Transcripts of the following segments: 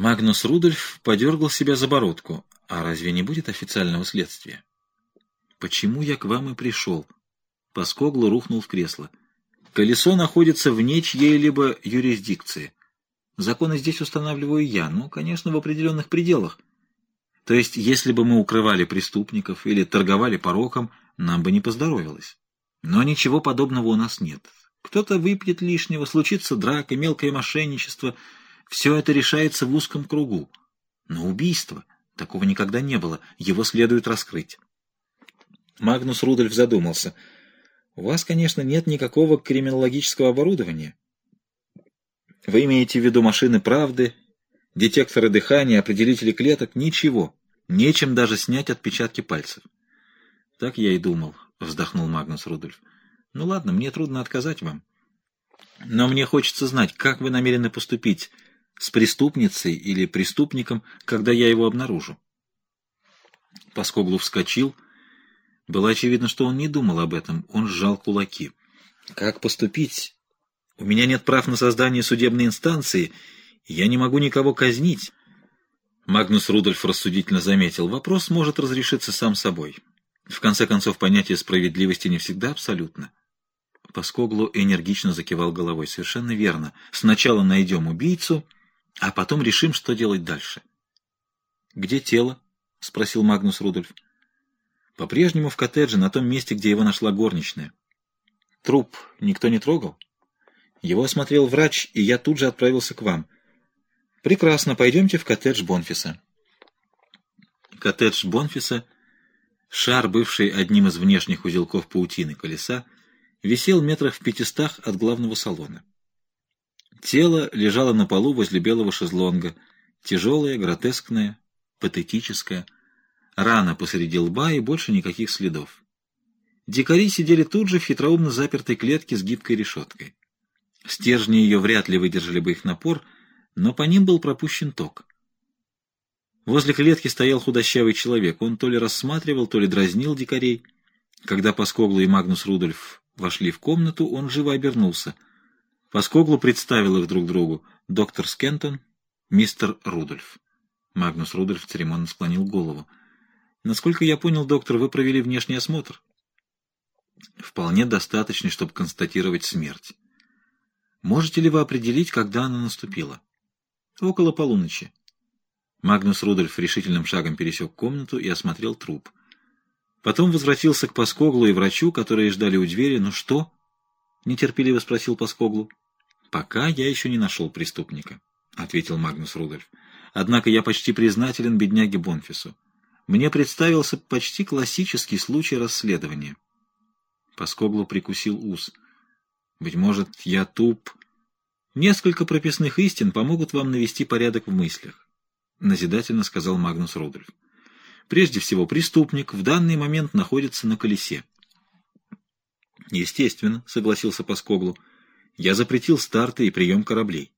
Магнус Рудольф подергал себя за бородку. А разве не будет официального следствия? Почему я к вам и пришел? Поскогло рухнул в кресло. Колесо находится вне чьей-либо юрисдикции. Законы здесь устанавливаю я, ну, конечно, в определенных пределах. То есть, если бы мы укрывали преступников или торговали пороком, нам бы не поздоровилось. Но ничего подобного у нас нет. Кто-то выпьет лишнего, случится драка, мелкое мошенничество. Все это решается в узком кругу. Но убийство Такого никогда не было. Его следует раскрыть. Магнус Рудольф задумался. У вас, конечно, нет никакого криминологического оборудования. Вы имеете в виду машины правды, детекторы дыхания, определители клеток? Ничего. Нечем даже снять отпечатки пальцев. Так я и думал, вздохнул Магнус Рудольф. Ну ладно, мне трудно отказать вам. Но мне хочется знать, как вы намерены поступить с преступницей или преступником, когда я его обнаружу. Паскоглу вскочил. Было очевидно, что он не думал об этом. Он сжал кулаки. «Как поступить? У меня нет прав на создание судебной инстанции, я не могу никого казнить». Магнус Рудольф рассудительно заметил. «Вопрос может разрешиться сам собой. В конце концов, понятие справедливости не всегда абсолютно». Паскоглу энергично закивал головой. «Совершенно верно. Сначала найдем убийцу...» А потом решим, что делать дальше. «Где тело?» — спросил Магнус Рудольф. «По-прежнему в коттедже, на том месте, где его нашла горничная. Труп никто не трогал?» Его осмотрел врач, и я тут же отправился к вам. «Прекрасно, пойдемте в коттедж Бонфиса». Коттедж Бонфиса, шар, бывший одним из внешних узелков паутины колеса, висел метрах в пятистах от главного салона. Тело лежало на полу возле белого шезлонга, тяжелое, гротескное, патетическое. Рана посреди лба и больше никаких следов. Дикари сидели тут же в хитроумно запертой клетке с гибкой решеткой. Стержни ее вряд ли выдержали бы их напор, но по ним был пропущен ток. Возле клетки стоял худощавый человек. Он то ли рассматривал, то ли дразнил дикарей. Когда Паскоглу и Магнус Рудольф вошли в комнату, он живо обернулся — Поскоглу представил их друг другу. Доктор Скентон, мистер Рудольф. Магнус Рудольф церемонно склонил голову. Насколько я понял, доктор, вы провели внешний осмотр? Вполне достаточно, чтобы констатировать смерть. Можете ли вы определить, когда она наступила? Около полуночи. Магнус Рудольф решительным шагом пересек комнату и осмотрел труп. Потом возвратился к Паскоглу и врачу, которые ждали у двери. «Ну что?» — нетерпеливо спросил Паскоглу. «Пока я еще не нашел преступника», — ответил Магнус Рудольф. «Однако я почти признателен бедняге Бонфису. Мне представился почти классический случай расследования». Паскоглу прикусил ус. «Быть может, я туп...» «Несколько прописных истин помогут вам навести порядок в мыслях», — назидательно сказал Магнус Рудольф. «Прежде всего, преступник в данный момент находится на колесе». «Естественно», — согласился Паскоглу. Я запретил старты и прием кораблей.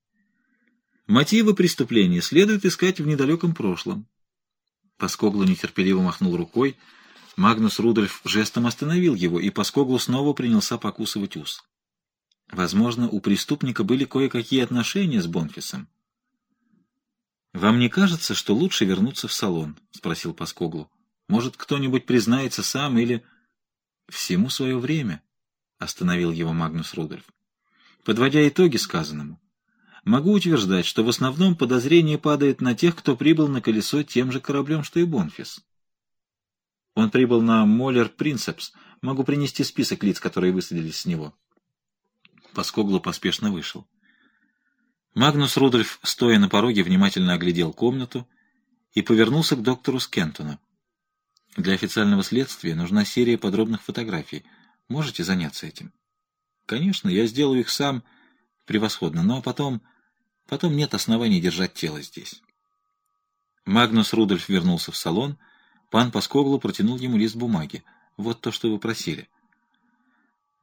Мотивы преступления следует искать в недалеком прошлом. Паскоглу нетерпеливо махнул рукой. Магнус Рудольф жестом остановил его, и Паскоглу снова принялся покусывать ус. Возможно, у преступника были кое-какие отношения с Бонфисом. «Вам не кажется, что лучше вернуться в салон?» — спросил Паскоглу. «Может, кто-нибудь признается сам или...» «Всему свое время», — остановил его Магнус Рудольф. Подводя итоги сказанному, могу утверждать, что в основном подозрение падает на тех, кто прибыл на колесо тем же кораблем, что и Бонфис. Он прибыл на Моллер Принцепс. Могу принести список лиц, которые высадились с него. Паскоглу поспешно вышел. Магнус Рудольф, стоя на пороге, внимательно оглядел комнату и повернулся к доктору Скентону. Для официального следствия нужна серия подробных фотографий. Можете заняться этим? Конечно, я сделаю их сам превосходно, но потом... Потом нет оснований держать тело здесь. Магнус Рудольф вернулся в салон. Пан Паскоглу протянул ему лист бумаги. Вот то, что вы просили.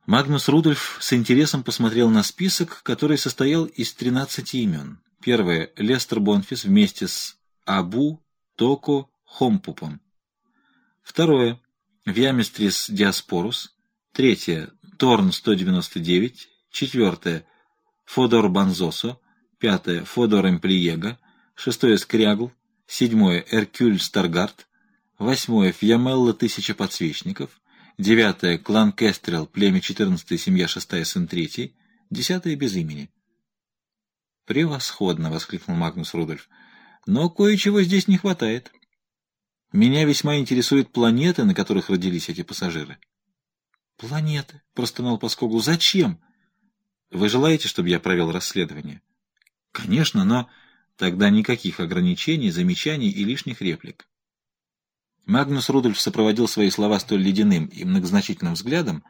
Магнус Рудольф с интересом посмотрел на список, который состоял из 13 имен. Первое — Лестер Бонфис вместе с Абу Токо Хомпупом. Второе — Виаместрис Диаспорус. Третье. Торн 199, четвертое. Фодор Банзосо, пятое. Фодор Эмплиего, шестое — Скрягл, седьмое — Эркюль Старгард, восьмое — Фьямелла Тысяча Подсвечников, девятое — клан Кестрел, племя четырнадцатое, семья шестая, сын третий, десятое — без имени. «Превосходно!» — воскликнул Магнус Рудольф. «Но кое-чего здесь не хватает. Меня весьма интересуют планеты, на которых родились эти пассажиры». «Планеты?» — простонал Паскогу. «Зачем?» «Вы желаете, чтобы я провел расследование?» «Конечно, но тогда никаких ограничений, замечаний и лишних реплик». Магнус Рудольф сопроводил свои слова столь ледяным и многозначительным взглядом,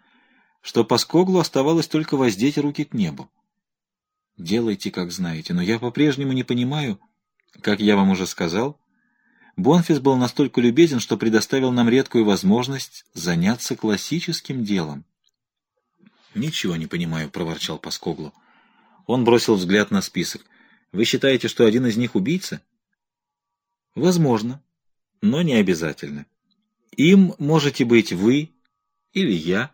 что Паскоглу оставалось только воздеть руки к небу. Делайте, как знаете, но я по-прежнему не понимаю, как я вам уже сказал. Бонфис был настолько любезен, что предоставил нам редкую возможность заняться классическим делом. «Ничего не понимаю», — проворчал Паскоглу. Он бросил взгляд на список. «Вы считаете, что один из них убийца?» «Возможно, но не обязательно. Им можете быть вы или я.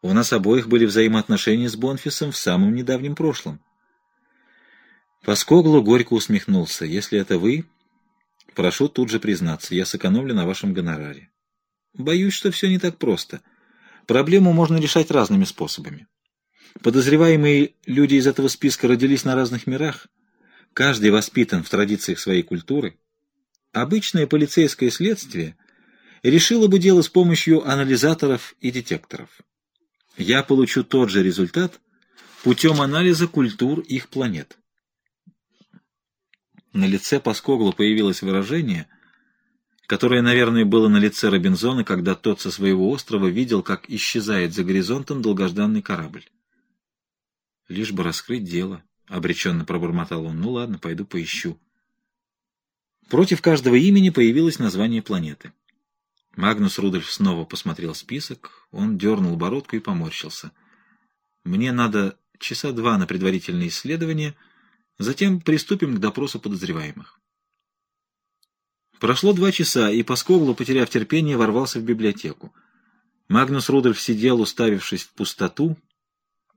У нас обоих были взаимоотношения с Бонфисом в самом недавнем прошлом. Паскоглу горько усмехнулся. «Если это вы, прошу тут же признаться, я сэкономлю на вашем гонораре. Боюсь, что все не так просто. Проблему можно решать разными способами. Подозреваемые люди из этого списка родились на разных мирах. Каждый воспитан в традициях своей культуры. Обычное полицейское следствие решило бы дело с помощью анализаторов и детекторов. Я получу тот же результат путем анализа культур их планет. На лице Паскоглу появилось выражение, которое, наверное, было на лице Робинзона, когда тот со своего острова видел, как исчезает за горизонтом долгожданный корабль. «Лишь бы раскрыть дело», — обреченно пробормотал он. «Ну ладно, пойду поищу». Против каждого имени появилось название планеты. Магнус Рудольф снова посмотрел список, он дернул бородку и поморщился. «Мне надо часа два на предварительное исследование», — Затем приступим к допросу подозреваемых. Прошло два часа, и Паскоглу, потеряв терпение, ворвался в библиотеку. Магнус Рудольф сидел, уставившись в пустоту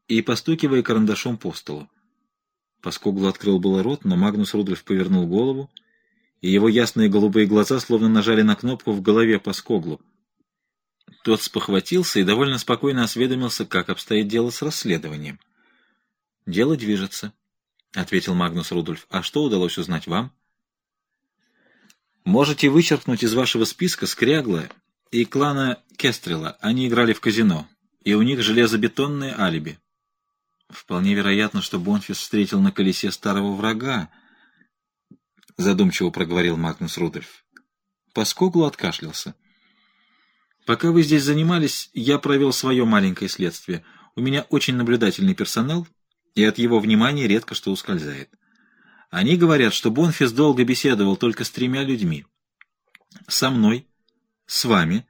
и постукивая карандашом по столу. Паскоглу открыл было рот, но Магнус Рудольф повернул голову, и его ясные голубые глаза словно нажали на кнопку в голове Паскоглу. Тот спохватился и довольно спокойно осведомился, как обстоит дело с расследованием. «Дело движется», — ответил Магнус Рудольф. — А что удалось узнать вам? — Можете вычеркнуть из вашего списка Скрягла и клана Кестрела. Они играли в казино, и у них железобетонное алиби. Вполне вероятно, что Бонфис встретил на колесе старого врага, — задумчиво проговорил Магнус Рудольф. Поскоглу откашлялся. — Пока вы здесь занимались, я провел свое маленькое следствие. У меня очень наблюдательный персонал — и от его внимания редко что ускользает. Они говорят, что Бонфис долго беседовал только с тремя людьми. Со мной, с вами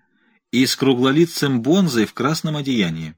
и с круглолицем Бонзой в красном одеянии.